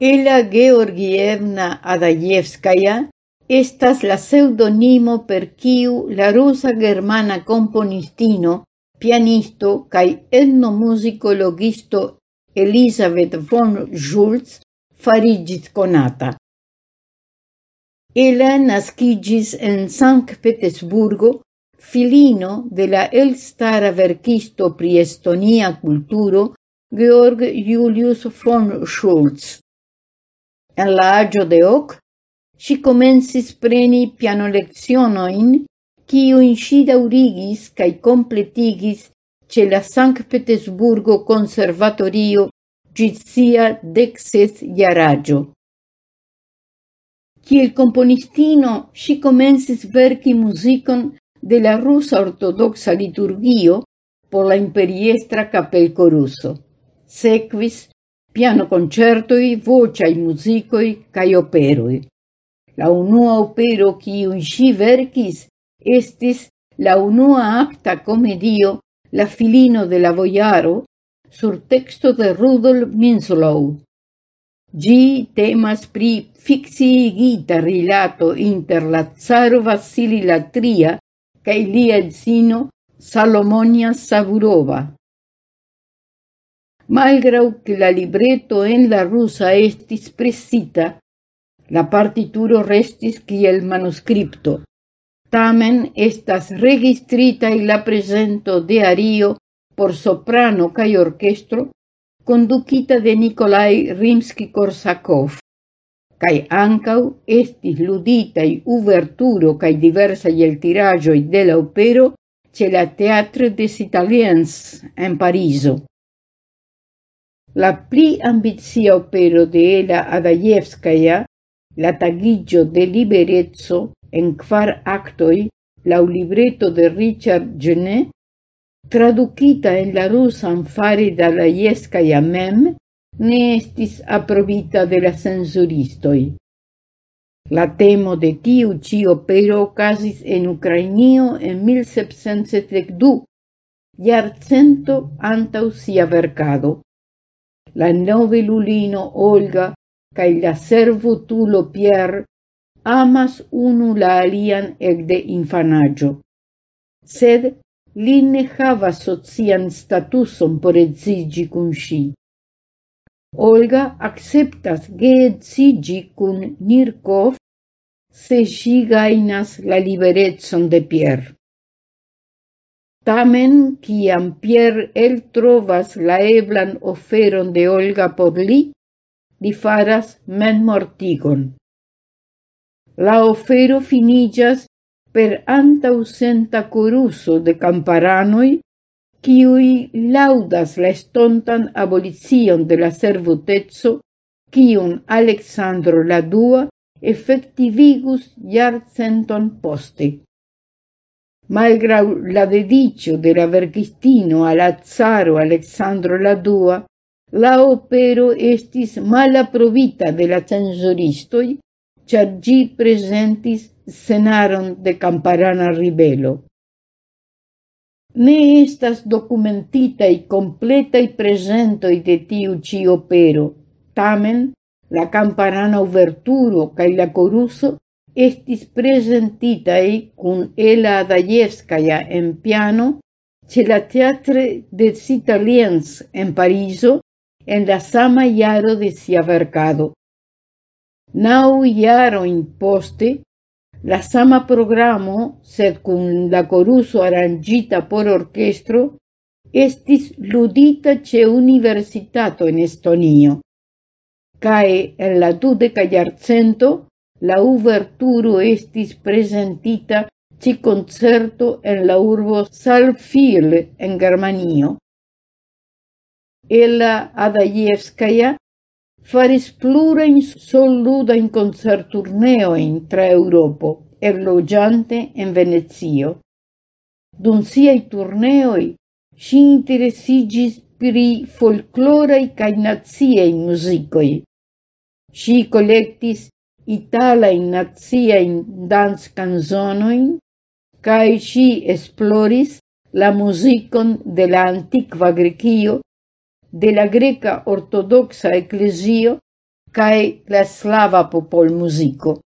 Ella Georgievna Adayevskaya estas la pseudonimo per kiu la rusa germana componistino, pianisto kaj etnomusicologisto Elisabeth von Schulz farigis conata. Ella nascigis en Sankt Petersburgo, filino de la elstara verkisto pri estonia culturo Georg Julius von Schulz en la agio de hoc, si comensis preni pianolezionoin, in si daurigis cae completigis ce la Sankt Petersburgo Conservatorio gizia dexes iaragio. Ciel componistino si comensis verci musicon de la rusa ortodoxa liturgio por la imperiestra capel coruso. Sequis piano concertoi, vociai musicoi cae operoi. La unua opero kiun si vercis estis la unua acta comedio La filino de la boiaro sur texto de Rudolf Minslow. Gi temas pri fixiigita rilato inter la caro Vasili Latria cae kaj lia edzino Salomonia Saburova malgrau que la libreto en la rusa estis presita, la partituro restis kiel manuscripto. Tamen estas registrita y la presento de ario por soprano cae orquestro, conducita de Nikolai Rimsky-Korsakov. Cae ancau estis ludita y uverturo cae diversa y el tiraggio de la opero ce la Teatre des Italiens en Pariso la pli ambizia opero de Ela Adayevskaya, la tagiĝo de liberezzo en kvar actoi, la libreto de Richard Genet, tradukita en la rusan fare da Adajevskaja mem, ne estis aprobita de la censuristoi. La temo de tiu ci opero okazis en Ukrainio en 1772, jarcento antau sia vercado la novelulino Olga cae la servutulo Pierre amas unu la alian ecde infanaggio. Sed li ne havas socian statuson por edziĝi kun si. Olga acceptas geedziĝi kun Nirkov se si gainas la liberetson de Pierre. Tamen, ciam Pierre eltrovas la eblan oferon de Olga por li, li faras menmortigon. La ofero finillas per antausenta coruso de camparanoi, ciui laudas la estontan abolizion de la servutezzo, cium Alexandro la Dua effectivigus jarcenton poste malgrau la dedicio de la verkistino al azzaro Alexandro la Dua, la opero estis mala provita de la censoristoi, char gi presentis scenaron de camparana ribelo. Ne estas documentitaj completaj presentoj de tiu ci opero, tamen la camparana uverturo cae la coruso estis presentitai cun Ela Adayevskaya en piano ce la Teatre des Italiens en Pariso en la sama iaro de sia vercado. Nau iaro in poste, la sama programo, sed cun la coruso arrangita por orchestro, estis ludita ce universitato en Estonio. Cae en la dudeca iarcento, La uverturo estis presentita ci concerto en la urbo Salfil en Germanio. Ella Adajevskaya faris plurain solluda in concerturneo in tra Europo, erlogiante en Venezio. Dun siai turneoi, si interessigis pri folkloraj cae naziei musicoi. Si collectis itala in nazia in dans canzonoin, cae si esploris la musicon de la antiqua Grecio, de la greca ortodoxa ecclesio, cae la slava popol musico.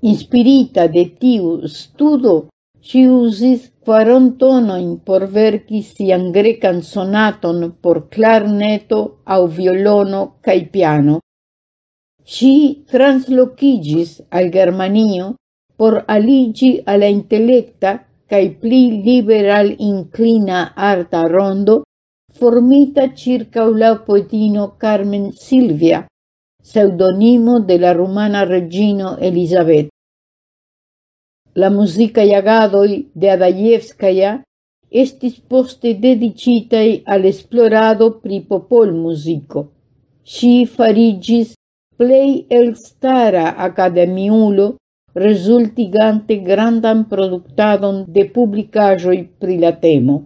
Inspirita de tiu studo, si usis quaron tonoin por verci sian grecan sonaton por clarneto au violono cae piano si translocigis al Germanio por aligi alla intellecta cae pli liberal inclina arta rondo formita circa la poetino Carmen Silvia, pseudonimo de la rumana regino Elizabeth. La musica iagadoi de Adayevskaya estis poste dedicitai al esplorado pri popol musico. Si farigis plei elstara academiulo, resultigante grandan productadon de publicajoi pri la temo.